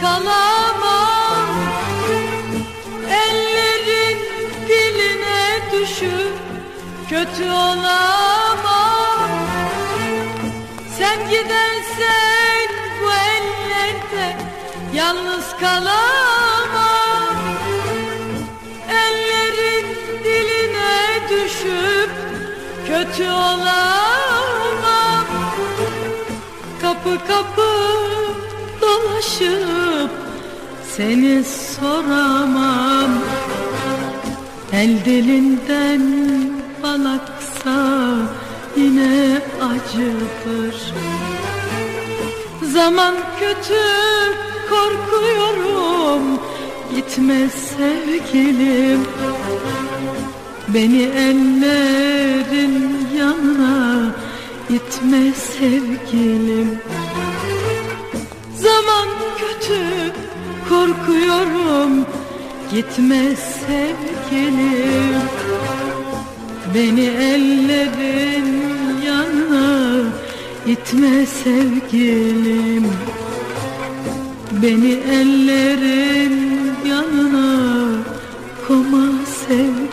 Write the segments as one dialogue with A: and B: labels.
A: kalamam. Ellerin diline düşüp kötü olamam. Sen gidersen bu ellerde yalnız kalamam. Ellerin diline düşüp kötü olamam. Kapı kapı dolaşıp seni soramam. El dilinden bal aksa yine acıdır. Zaman kötü korkuyorum. Gitme sevgilim. Beni ellerin yanına itme sevgilim korkuyorum. Gitme sevgilim Beni ellerin yanına itme sevgilim Beni ellerin yanına koma sevgilim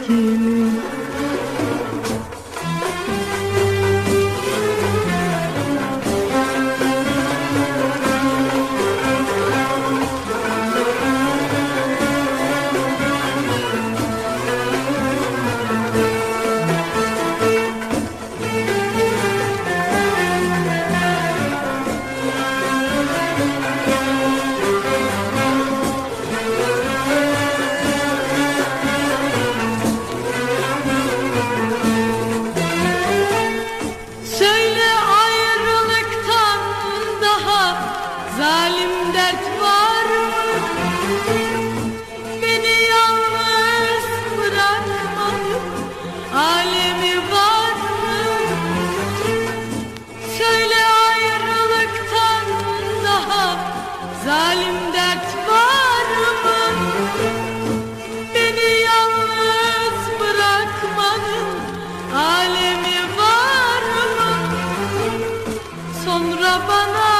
A: Sonra bana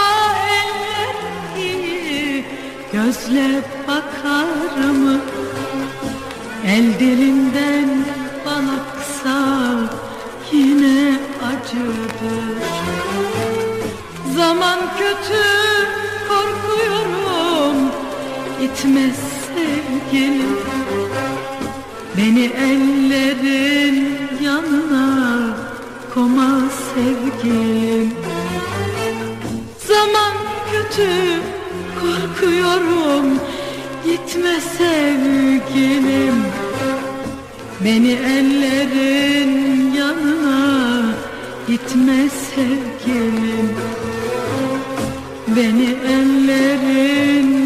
A: eller gibi gözle bakar mı? El dilinden bal aksa yine acıdır Zaman kötü korkuyorum. Gitme sevgilim. Beni ellerin yanına kötü korkuyorum Gitme sevgilim. Beni ellerin yanına gitme sevgilim. Beni ellerin